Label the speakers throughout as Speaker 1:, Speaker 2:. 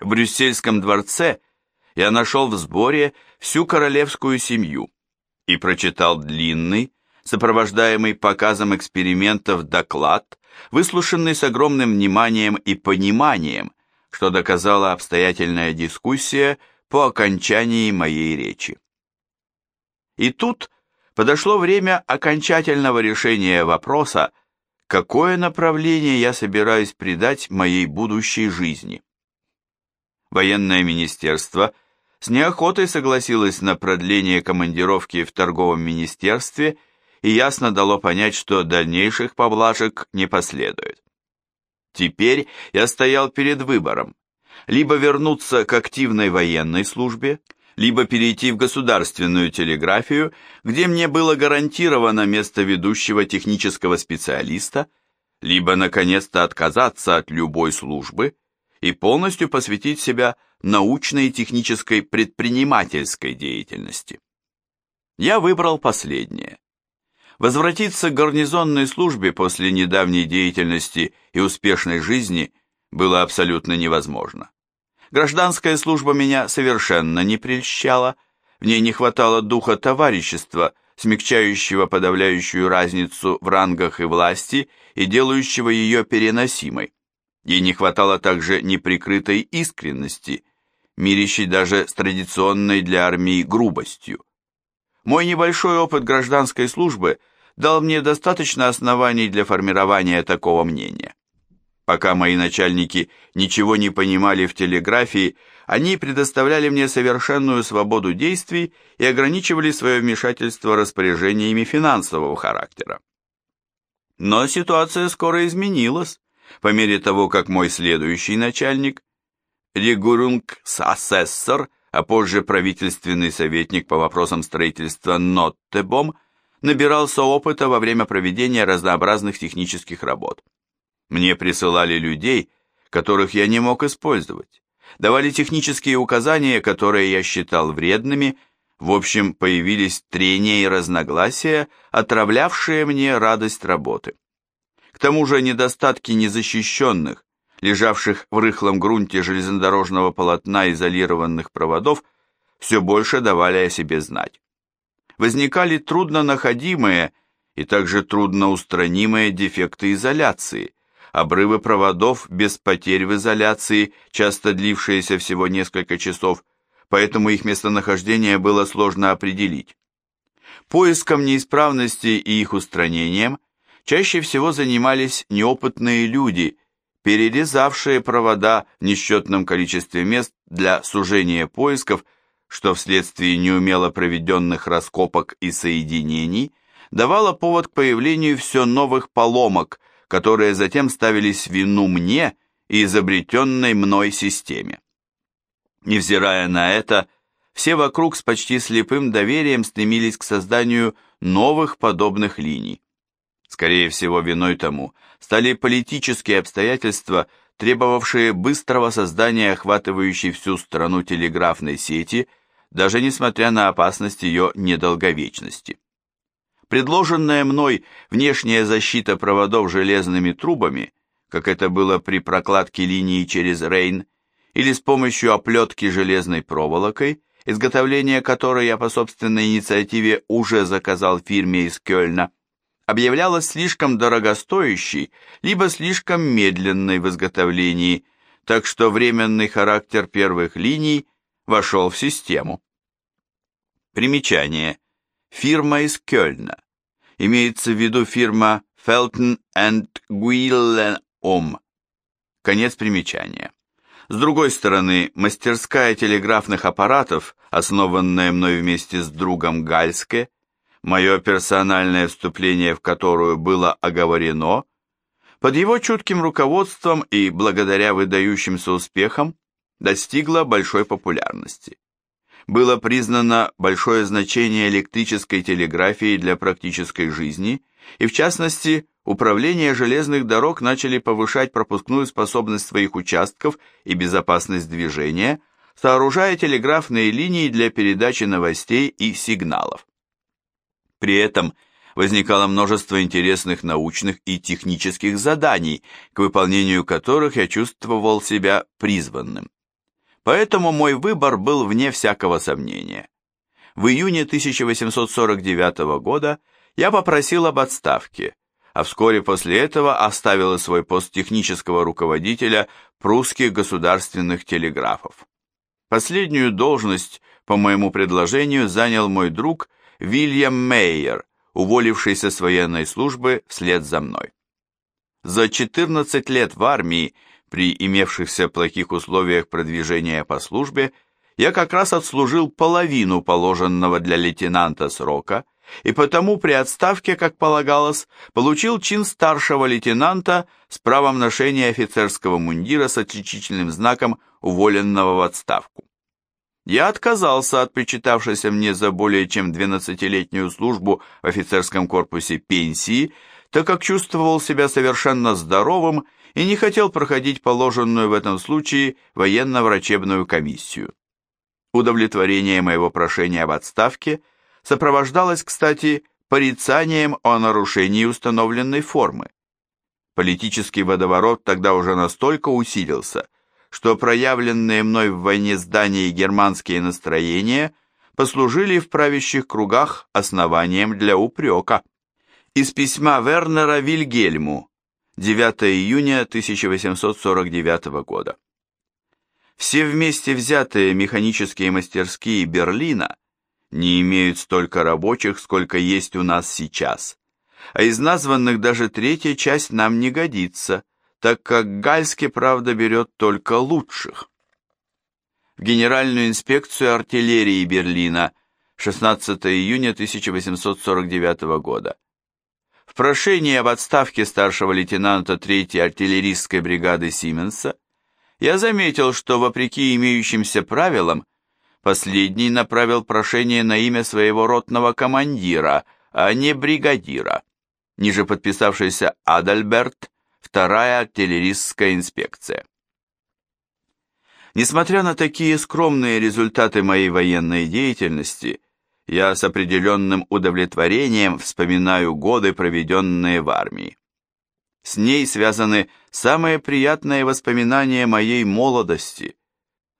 Speaker 1: В Брюссельском дворце я нашел в сборе всю королевскую семью и прочитал длинный, сопровождаемый показом экспериментов доклад, выслушанный с огромным вниманием и пониманием, что доказала обстоятельная дискуссия по окончании моей речи. И тут подошло время окончательного решения вопроса, какое направление я собираюсь придать моей будущей жизни. Военное министерство с неохотой согласилось на продление командировки в торговом министерстве и ясно дало понять, что дальнейших поблажек не последует. Теперь я стоял перед выбором, либо вернуться к активной военной службе, либо перейти в государственную телеграфию, где мне было гарантировано место ведущего технического специалиста, либо, наконец-то, отказаться от любой службы и полностью посвятить себя научной и технической предпринимательской деятельности. Я выбрал последнее. Возвратиться к гарнизонной службе после недавней деятельности и успешной жизни было абсолютно невозможно. Гражданская служба меня совершенно не прельщала, в ней не хватало духа товарищества, смягчающего подавляющую разницу в рангах и власти и делающего ее переносимой. Ей не хватало также неприкрытой искренности, мирящей даже с традиционной для армии грубостью. Мой небольшой опыт гражданской службы дал мне достаточно оснований для формирования такого мнения. Пока мои начальники ничего не понимали в телеграфии, они предоставляли мне совершенную свободу действий и ограничивали свое вмешательство распоряжениями финансового характера. Но ситуация скоро изменилась, по мере того, как мой следующий начальник, Регурунг-ассессор, а позже правительственный советник по вопросам строительства Ноттебом, набирался опыта во время проведения разнообразных технических работ. Мне присылали людей, которых я не мог использовать, давали технические указания, которые я считал вредными, в общем, появились трения и разногласия, отравлявшие мне радость работы. Тому же недостатки незащищенных, лежавших в рыхлом грунте железнодорожного полотна изолированных проводов, все больше давали о себе знать. Возникали труднонаходимые и также трудноустранимые дефекты изоляции, обрывы проводов без потерь в изоляции, часто длившиеся всего несколько часов, поэтому их местонахождение было сложно определить. Поиском неисправностей и их устранением чаще всего занимались неопытные люди, перерезавшие провода в несчетном количестве мест для сужения поисков, что вследствие неумело проведенных раскопок и соединений давало повод к появлению все новых поломок – которые затем ставились вину мне и изобретенной мной системе. Невзирая на это, все вокруг с почти слепым доверием стремились к созданию новых подобных линий. Скорее всего, виной тому стали политические обстоятельства, требовавшие быстрого создания охватывающей всю страну телеграфной сети, даже несмотря на опасность ее недолговечности. Предложенная мной внешняя защита проводов железными трубами, как это было при прокладке линии через Рейн, или с помощью оплетки железной проволокой, изготовление которой я по собственной инициативе уже заказал фирме из Кёльна, объявлялась слишком дорогостоящей, либо слишком медленной в изготовлении, так что временный характер первых линий вошел в систему. Примечание. Фирма из Кёльна. Имеется в виду фирма Felton and Guilleaume. Конец примечания. С другой стороны, мастерская телеграфных аппаратов, основанная мной вместе с другом Гальске, мое персональное вступление в которую было оговорено, под его чутким руководством и благодаря выдающимся успехам достигла большой популярности было признано большое значение электрической телеграфии для практической жизни, и в частности, управление железных дорог начали повышать пропускную способность своих участков и безопасность движения, сооружая телеграфные линии для передачи новостей и сигналов. При этом возникало множество интересных научных и технических заданий, к выполнению которых я чувствовал себя призванным. поэтому мой выбор был вне всякого сомнения. В июне 1849 года я попросил об отставке, а вскоре после этого оставил свой пост технического руководителя прусских государственных телеграфов. Последнюю должность, по моему предложению, занял мой друг Вильям Мейер, уволившийся с военной службы вслед за мной. За 14 лет в армии, при имевшихся плохих условиях продвижения по службе, я как раз отслужил половину положенного для лейтенанта срока и потому при отставке, как полагалось, получил чин старшего лейтенанта с правом ношения офицерского мундира с отличительным знаком уволенного в отставку. Я отказался от причитавшейся мне за более чем 12-летнюю службу в офицерском корпусе пенсии, так как чувствовал себя совершенно здоровым и не хотел проходить положенную в этом случае военно-врачебную комиссию. Удовлетворение моего прошения об отставке сопровождалось, кстати, порицанием о нарушении установленной формы. Политический водоворот тогда уже настолько усилился, что проявленные мной в войне с Данией германские настроения послужили в правящих кругах основанием для упрека. Из письма Вернера Вильгельму 9 июня 1849 года. Все вместе взятые механические мастерские Берлина не имеют столько рабочих, сколько есть у нас сейчас, а из названных даже третья часть нам не годится, так как Гальский, правда, берет только лучших. В Генеральную инспекцию артиллерии Берлина 16 июня 1849 года. В прошении об отставке старшего лейтенанта 3-й артиллерийской бригады Сименса я заметил, что, вопреки имеющимся правилам, последний направил прошение на имя своего ротного командира, а не бригадира. Ниже подписавшийся Адальберт Вторая артиллерийская инспекция. Несмотря на такие скромные результаты моей военной деятельности, я с определенным удовлетворением вспоминаю годы, проведенные в армии. С ней связаны самые приятные воспоминания моей молодости.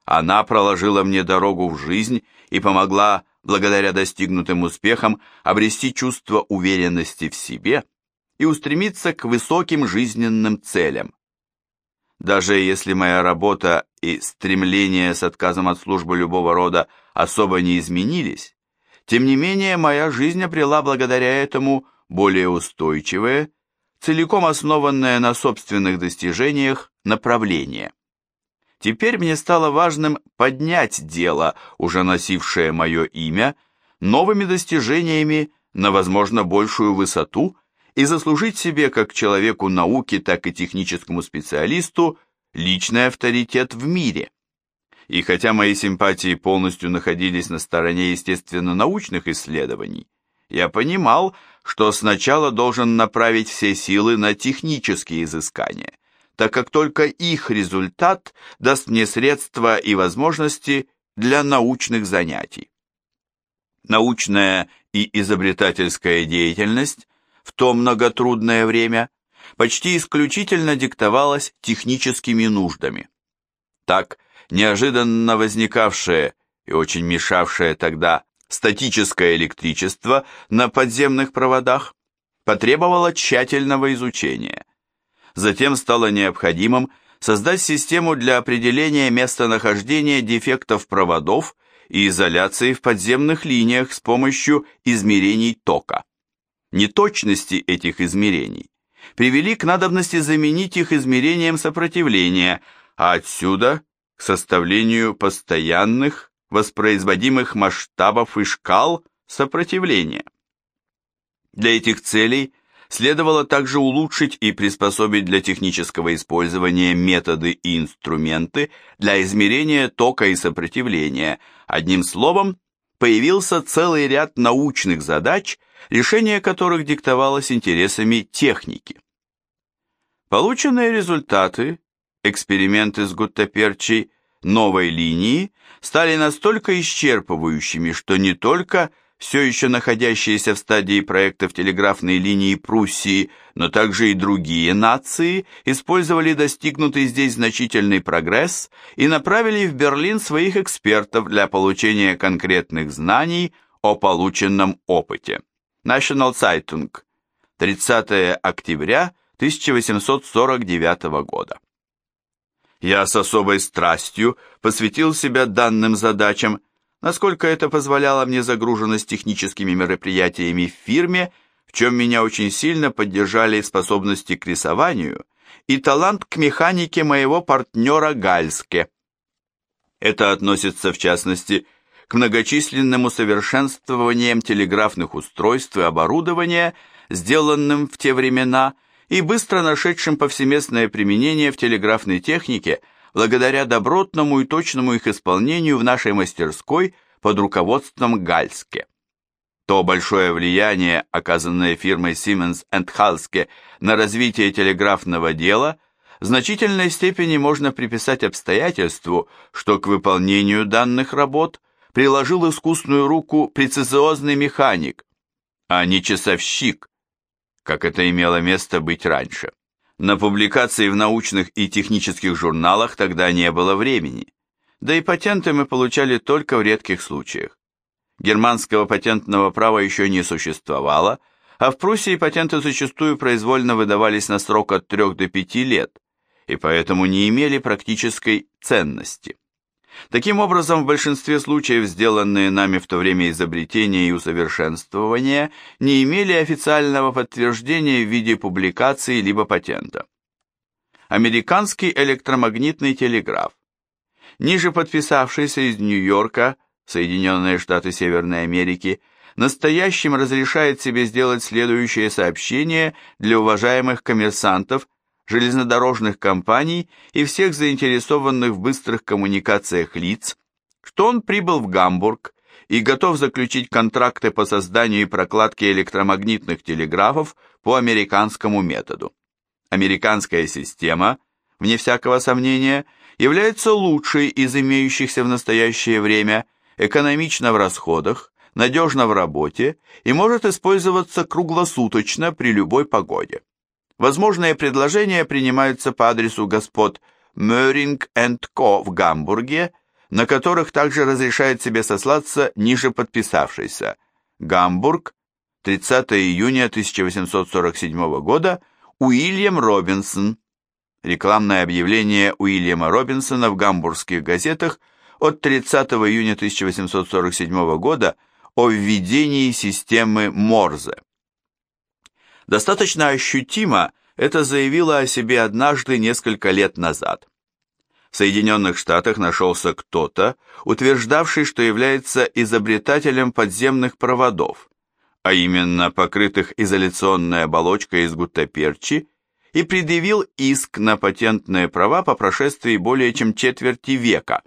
Speaker 1: Она проложила мне дорогу в жизнь и помогла, благодаря достигнутым успехам, обрести чувство уверенности в себе – и устремиться к высоким жизненным целям. Даже если моя работа и стремление с отказом от службы любого рода особо не изменились, тем не менее моя жизнь обрела благодаря этому более устойчивое, целиком основанное на собственных достижениях направление. Теперь мне стало важным поднять дело, уже носившее мое имя, новыми достижениями на, возможно, большую высоту и заслужить себе как человеку науки, так и техническому специалисту личный авторитет в мире. И хотя мои симпатии полностью находились на стороне естественно-научных исследований, я понимал, что сначала должен направить все силы на технические изыскания, так как только их результат даст мне средства и возможности для научных занятий. Научная и изобретательская деятельность в то многотрудное время почти исключительно диктовалось техническими нуждами. Так, неожиданно возникавшее и очень мешавшее тогда статическое электричество на подземных проводах потребовало тщательного изучения. Затем стало необходимым создать систему для определения местонахождения дефектов проводов и изоляции в подземных линиях с помощью измерений тока. Неточности этих измерений привели к надобности заменить их измерением сопротивления, а отсюда к составлению постоянных воспроизводимых масштабов и шкал сопротивления. Для этих целей следовало также улучшить и приспособить для технического использования методы и инструменты для измерения тока и сопротивления. Одним словом, появился целый ряд научных задач – решение которых диктовалось интересами техники. Полученные результаты, эксперименты с гуттаперчей новой линии, стали настолько исчерпывающими, что не только все еще находящиеся в стадии проектов телеграфной линии Пруссии, но также и другие нации, использовали достигнутый здесь значительный прогресс и направили в Берлин своих экспертов для получения конкретных знаний о полученном опыте. National Zeitung, 30 октября 1849 года. Я с особой страстью посвятил себя данным задачам, насколько это позволяло мне загруженность техническими мероприятиями в фирме, в чем меня очень сильно поддержали способности к рисованию и талант к механике моего партнера Гальске. Это относится, в частности, к многочисленным усовершенствованиям телеграфных устройств и оборудования, сделанным в те времена и быстро нашедшим повсеместное применение в телеграфной технике благодаря добротному и точному их исполнению в нашей мастерской под руководством Гальске. То большое влияние, оказанное фирмой Siemens Halske на развитие телеграфного дела, в значительной степени можно приписать обстоятельству, что к выполнению данных работ приложил искусную руку прецизиозный механик, а не часовщик, как это имело место быть раньше. На публикации в научных и технических журналах тогда не было времени, да и патенты мы получали только в редких случаях. Германского патентного права еще не существовало, а в Пруссии патенты зачастую произвольно выдавались на срок от 3 до 5 лет, и поэтому не имели практической ценности. Таким образом, в большинстве случаев сделанные нами в то время изобретения и усовершенствования не имели официального подтверждения в виде публикации либо патента. Американский электромагнитный телеграф. Ниже подписавшийся из Нью-Йорка, Соединенные Штаты Северной Америки, настоящим разрешает себе сделать следующее сообщение для уважаемых коммерсантов железнодорожных компаний и всех заинтересованных в быстрых коммуникациях лиц, что он прибыл в Гамбург и готов заключить контракты по созданию и прокладке электромагнитных телеграфов по американскому методу. Американская система, вне всякого сомнения, является лучшей из имеющихся в настоящее время, экономична в расходах, надежна в работе и может использоваться круглосуточно при любой погоде. Возможные предложения принимаются по адресу господ Мörring Ко в Гамбурге, на которых также разрешает себе сослаться ниже подписавшийся. Гамбург, 30 июня 1847 года, Уильям Робинсон. Рекламное объявление Уильяма Робинсона в гамбургских газетах от 30 июня 1847 года о введении системы Морзе. Достаточно ощутимо это заявила о себе однажды несколько лет назад. В Соединенных Штатах нашелся кто-то, утверждавший, что является изобретателем подземных проводов, а именно покрытых изоляционной оболочкой из гуттаперчи, и предъявил иск на патентные права по прошествии более чем четверти века,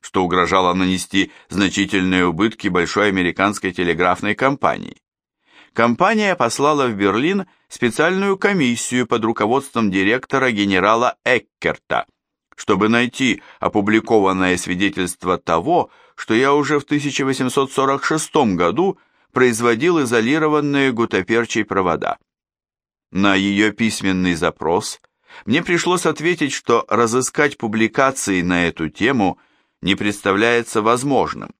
Speaker 1: что угрожало нанести значительные убытки большой американской телеграфной компании компания послала в Берлин специальную комиссию под руководством директора генерала Эккерта, чтобы найти опубликованное свидетельство того, что я уже в 1846 году производил изолированные гутоперчей провода. На ее письменный запрос мне пришлось ответить, что разыскать публикации на эту тему не представляется возможным,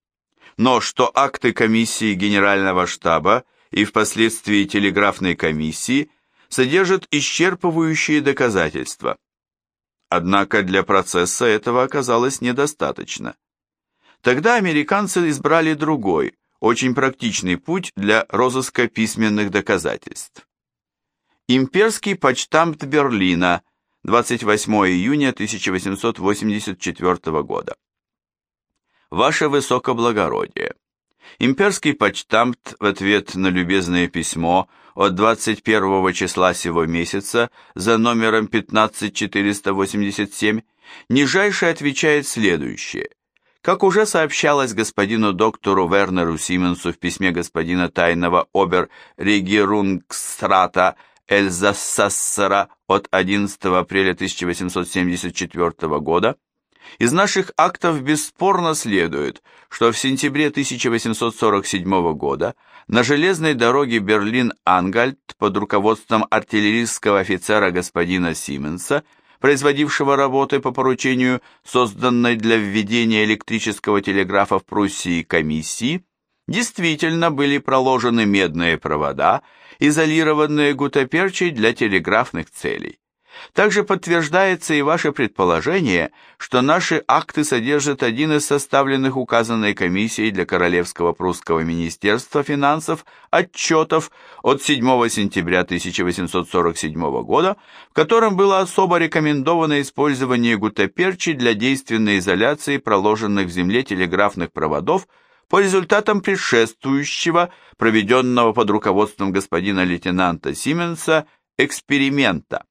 Speaker 1: но что акты комиссии Генерального штаба и впоследствии телеграфной комиссии содержит исчерпывающие доказательства. Однако для процесса этого оказалось недостаточно. Тогда американцы избрали другой, очень практичный путь для розыска письменных доказательств. Имперский почтамт Берлина, 28 июня 1884 года. Ваше Высокоблагородие, Имперский почтамт в ответ на любезное письмо от 21 числа сего месяца за номером 15487 нижайше отвечает следующее. Как уже сообщалось господину доктору Вернеру Сименсу в письме господина тайного обер-регерунгстрата Эльзассассера от 11 апреля 1874 года, Из наших актов бесспорно следует, что в сентябре 1847 года на железной дороге Берлин-Ангальт под руководством артиллерийского офицера господина Сименса, производившего работы по поручению созданной для введения электрического телеграфа в Пруссии комиссии, действительно были проложены медные провода, изолированные гутаперчей для телеграфных целей. Также подтверждается и ваше предположение, что наши акты содержат один из составленных указанной комиссией для Королевского прусского министерства финансов отчетов от 7 сентября 1847 года, в котором было особо рекомендовано использование гутаперчи для действенной изоляции проложенных в земле телеграфных проводов по результатам предшествующего, проведенного под руководством господина лейтенанта Сименса, эксперимента.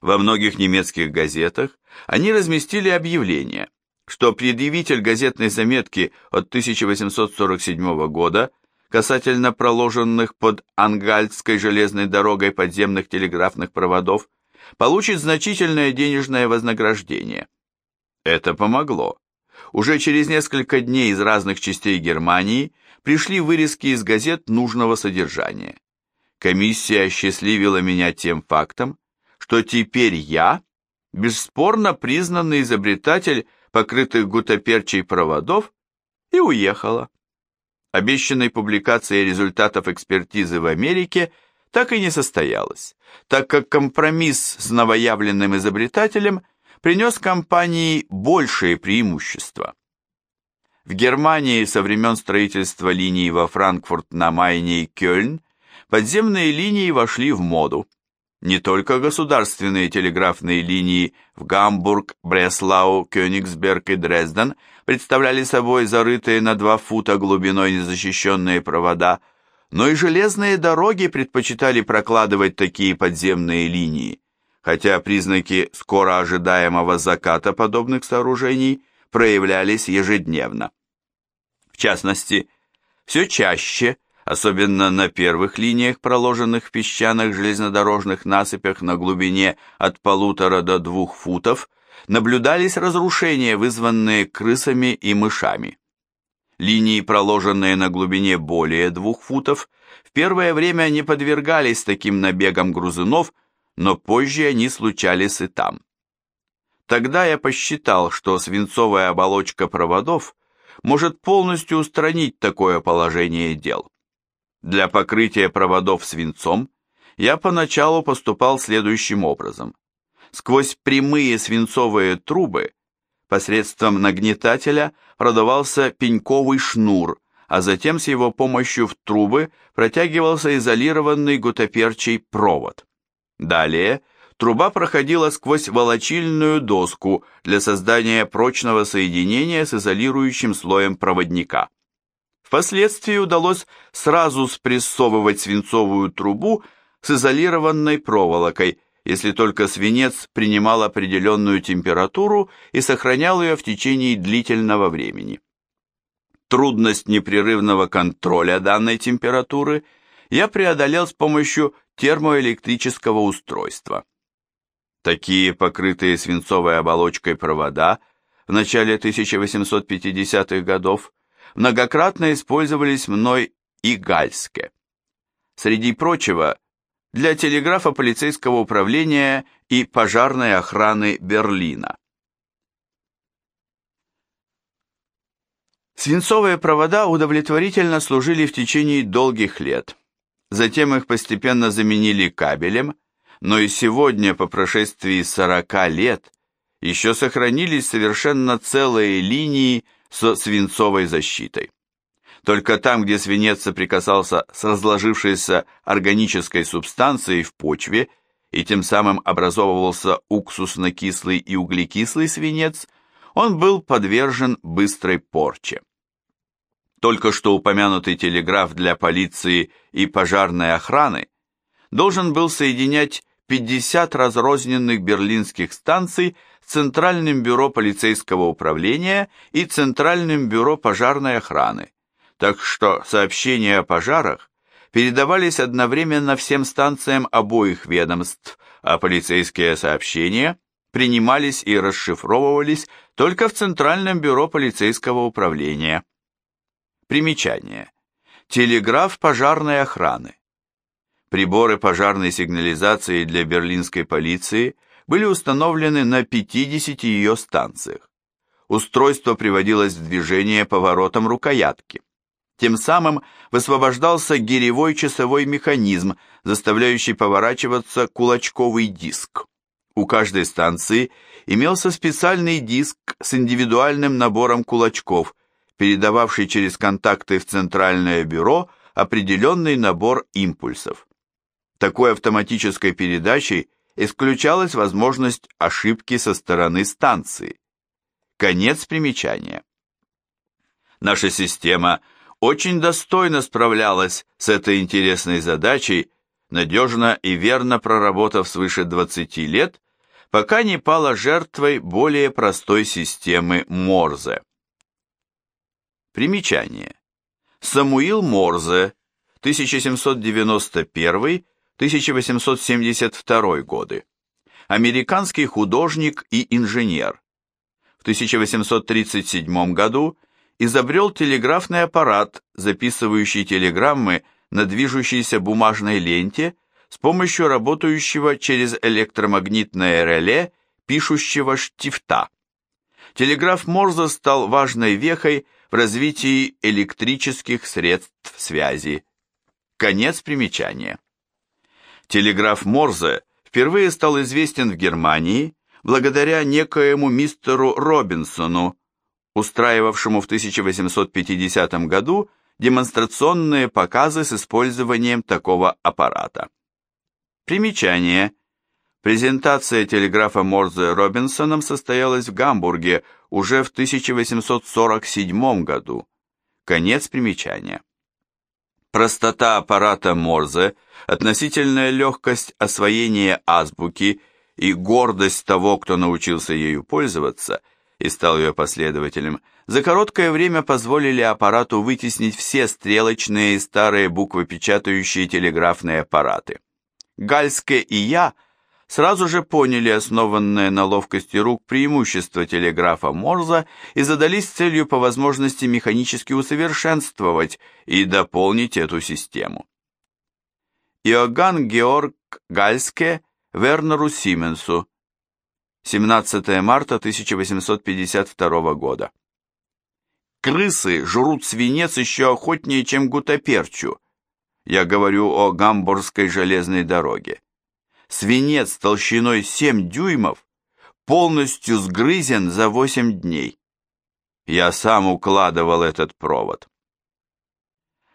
Speaker 1: Во многих немецких газетах они разместили объявление, что предъявитель газетной заметки от 1847 года касательно проложенных под Ангальдской железной дорогой подземных телеграфных проводов получит значительное денежное вознаграждение. Это помогло. Уже через несколько дней из разных частей Германии пришли вырезки из газет нужного содержания. Комиссия осчастливила меня тем фактом, что теперь я бесспорно признанный изобретатель покрытых гутоперчей проводов и уехала. Обещанной публикация результатов экспертизы в Америке так и не состоялась, так как компромисс с новоявленным изобретателем принес компании большие преимущества. В Германии со времен строительства линий во Франкфурт на Майне и Кёльн подземные линии вошли в моду. Не только государственные телеграфные линии в Гамбург, Бреслау, Кёнигсберг и Дрезден представляли собой зарытые на два фута глубиной незащищенные провода, но и железные дороги предпочитали прокладывать такие подземные линии, хотя признаки скоро ожидаемого заката подобных сооружений проявлялись ежедневно. В частности, все чаще – особенно на первых линиях, проложенных в песчаных железнодорожных насыпях на глубине от полутора до двух футов, наблюдались разрушения, вызванные крысами и мышами. Линии, проложенные на глубине более двух футов, в первое время не подвергались таким набегам грузунов, но позже они случались и там. Тогда я посчитал, что свинцовая оболочка проводов может полностью устранить такое положение дел. Для покрытия проводов свинцом я поначалу поступал следующим образом. Сквозь прямые свинцовые трубы посредством нагнетателя продавался пеньковый шнур, а затем с его помощью в трубы протягивался изолированный гутоперчий провод. Далее труба проходила сквозь волочильную доску для создания прочного соединения с изолирующим слоем проводника. Впоследствии удалось сразу спрессовывать свинцовую трубу с изолированной проволокой, если только свинец принимал определенную температуру и сохранял ее в течение длительного времени. Трудность непрерывного контроля данной температуры я преодолел с помощью термоэлектрического устройства. Такие покрытые свинцовой оболочкой провода в начале 1850-х годов многократно использовались мной и Гальске. Среди прочего, для телеграфа полицейского управления и пожарной охраны Берлина. Свинцовые провода удовлетворительно служили в течение долгих лет. Затем их постепенно заменили кабелем, но и сегодня, по прошествии 40 лет, еще сохранились совершенно целые линии со свинцовой защитой. Только там, где свинец соприкасался с разложившейся органической субстанцией в почве и тем самым образовывался уксусно-кислый и углекислый свинец, он был подвержен быстрой порче. Только что упомянутый телеграф для полиции и пожарной охраны должен был соединять 50 разрозненных берлинских станций Центральным бюро полицейского управления и Центральным бюро пожарной охраны, так что сообщения о пожарах передавались одновременно всем станциям обоих ведомств, а полицейские сообщения принимались и расшифровывались только в Центральном бюро полицейского управления. Примечание. Телеграф пожарной охраны. Приборы пожарной сигнализации для берлинской полиции были установлены на 50 ее станциях. Устройство приводилось в движение поворотом рукоятки. Тем самым высвобождался гиревой часовой механизм, заставляющий поворачиваться кулачковый диск. У каждой станции имелся специальный диск с индивидуальным набором кулачков, передававший через контакты в центральное бюро определенный набор импульсов. Такой автоматической передачей исключалась возможность ошибки со стороны станции. Конец примечания. Наша система очень достойно справлялась с этой интересной задачей, надежно и верно проработав свыше 20 лет, пока не пала жертвой более простой системы Морзе. Примечание. Самуил Морзе, 1791 1872 годы. Американский художник и инженер. В 1837 году изобрел телеграфный аппарат, записывающий телеграммы на движущейся бумажной ленте с помощью работающего через электромагнитное реле пишущего штифта. Телеграф Морзе стал важной вехой в развитии электрических средств связи. Конец примечания. Телеграф Морзе впервые стал известен в Германии благодаря некоему мистеру Робинсону, устраивавшему в 1850 году демонстрационные показы с использованием такого аппарата. Примечание. Презентация телеграфа Морзе Робинсоном состоялась в Гамбурге уже в 1847 году. Конец примечания. Простота аппарата Морзе, относительная легкость освоения азбуки и гордость того, кто научился ею пользоваться и стал ее последователем, за короткое время позволили аппарату вытеснить все стрелочные и старые буквопечатающие телеграфные аппараты. Гальске и я – сразу же поняли основанное на ловкости рук преимущество телеграфа Морза и задались целью по возможности механически усовершенствовать и дополнить эту систему. Иоганн Георг Гальске Вернеру Сименсу 17 марта 1852 года. Крысы жрут свинец еще охотнее, чем гутаперчу. Я говорю о Гамбургской железной дороге свинец толщиной 7 дюймов полностью сгрызен за 8 дней. Я сам укладывал этот провод.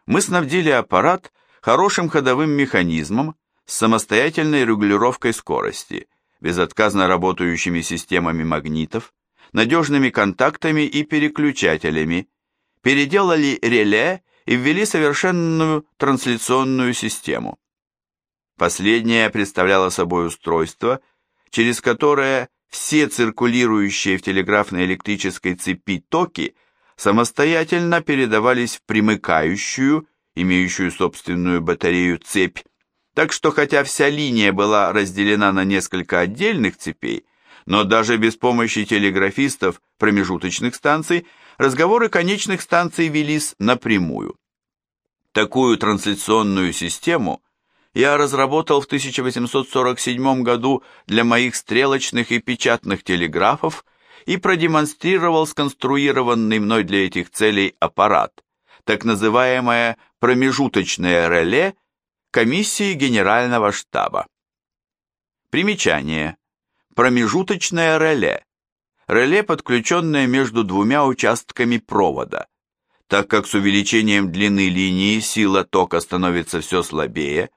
Speaker 1: Мы снабдили аппарат хорошим ходовым механизмом с самостоятельной регулировкой скорости, безотказно работающими системами магнитов, надежными контактами и переключателями, переделали реле и ввели совершенную трансляционную систему. Последнее представляло собой устройство, через которое все циркулирующие в телеграфной электрической цепи токи самостоятельно передавались в примыкающую, имеющую собственную батарею цепь, так что хотя вся линия была разделена на несколько отдельных цепей, но даже без помощи телеграфистов промежуточных станций разговоры конечных станций велись напрямую. Такую трансляционную систему я разработал в 1847 году для моих стрелочных и печатных телеграфов и продемонстрировал сконструированный мной для этих целей аппарат, так называемое промежуточное реле комиссии Генерального штаба. Примечание. Промежуточное реле. Реле, подключенное между двумя участками провода. Так как с увеличением длины линии сила тока становится все слабее,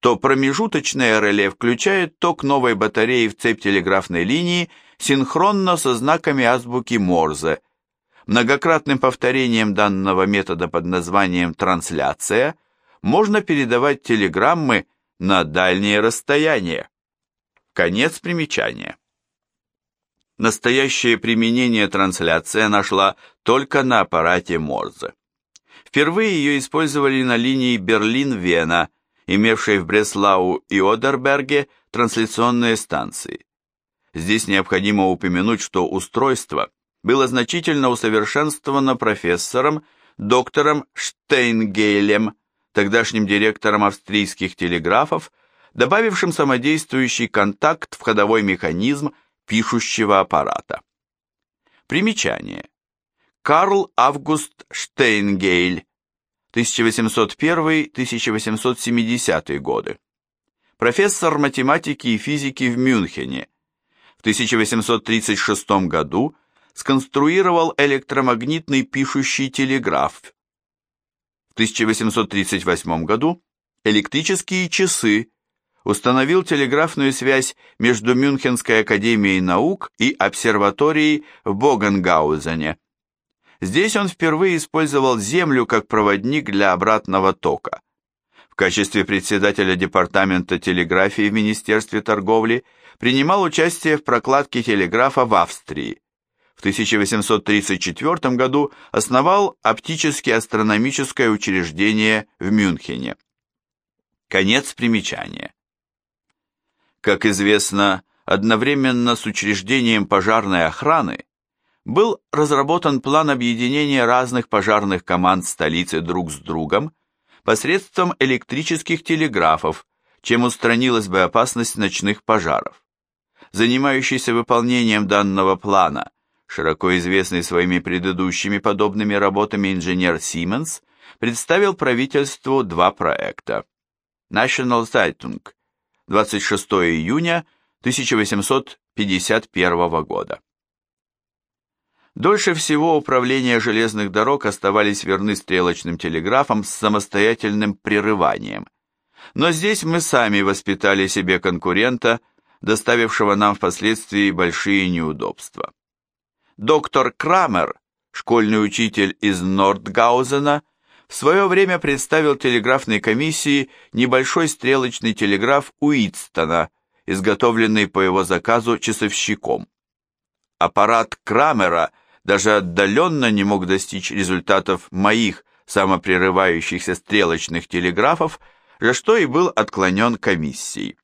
Speaker 1: то промежуточное реле включает ток новой батареи в цепь телеграфной линии синхронно со знаками азбуки Морзе. Многократным повторением данного метода под названием трансляция можно передавать телеграммы на дальние расстояния. Конец примечания. Настоящее применение трансляция нашла только на аппарате Морзе. Впервые ее использовали на линии Берлин-Вена – имевшей в Бреслау и Одерберге трансляционные станции. Здесь необходимо упомянуть, что устройство было значительно усовершенствовано профессором, доктором Штейнгейлем, тогдашним директором австрийских телеграфов, добавившим самодействующий контакт в ходовой механизм пишущего аппарата. Примечание. Карл Август Штейнгейль, 1801-1870 годы. Профессор математики и физики в Мюнхене. В 1836 году сконструировал электромагнитный пишущий телеграф. В 1838 году электрические часы, установил телеграфную связь между Мюнхенской академией наук и обсерваторией в Богенгаузене. Здесь он впервые использовал Землю как проводник для обратного тока. В качестве председателя департамента телеграфии в Министерстве торговли принимал участие в прокладке телеграфа в Австрии. В 1834 году основал оптически-астрономическое учреждение в Мюнхене. Конец примечания. Как известно, одновременно с учреждением пожарной охраны был разработан план объединения разных пожарных команд столицы друг с другом посредством электрических телеграфов, чем устранилась бы опасность ночных пожаров. Занимающийся выполнением данного плана, широко известный своими предыдущими подобными работами инженер Сименс, представил правительству два проекта. National Zeitung, 26 июня 1851 года. Дольше всего управление железных дорог оставались верны стрелочным телеграфам с самостоятельным прерыванием. Но здесь мы сами воспитали себе конкурента, доставившего нам впоследствии большие неудобства. Доктор Крамер, школьный учитель из Нордгаузена, в свое время представил телеграфной комиссии небольшой стрелочный телеграф Уитстона, изготовленный по его заказу часовщиком. Аппарат Крамера – даже отдаленно не мог достичь результатов моих самопрерывающихся стрелочных телеграфов, за что и был отклонен комиссией.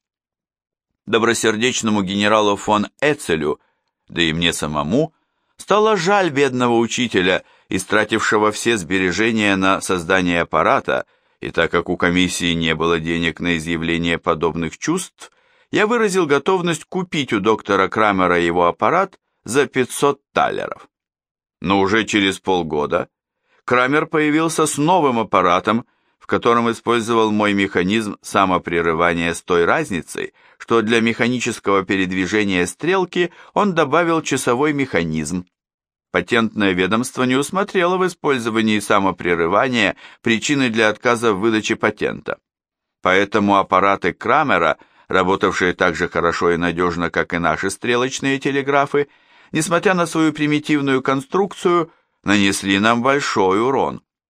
Speaker 1: Добросердечному генералу фон Эцелю, да и мне самому, стало жаль бедного учителя, истратившего все сбережения на создание аппарата, и так как у комиссии не было денег на изъявление подобных чувств, я выразил готовность купить у доктора Крамера его аппарат за 500 талеров но уже через полгода Крамер появился с новым аппаратом, в котором использовал мой механизм самопрерывания с той разницей, что для механического передвижения стрелки он добавил часовой механизм. Патентное ведомство не усмотрело в использовании самопрерывания причины для отказа в выдаче патента. Поэтому аппараты Крамера, работавшие так же хорошо и надежно, как и наши стрелочные телеграфы, несмотря на свою примитивную конструкцию, нанесли нам большой урон.